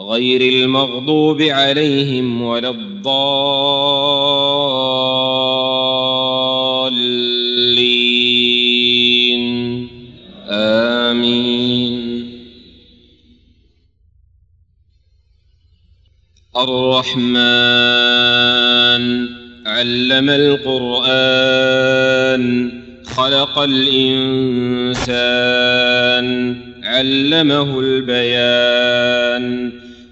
غير المغضوب عليهم ولا الضالين. آمين. الرحمن علم القرآن خلق الإنسان علمه البيان.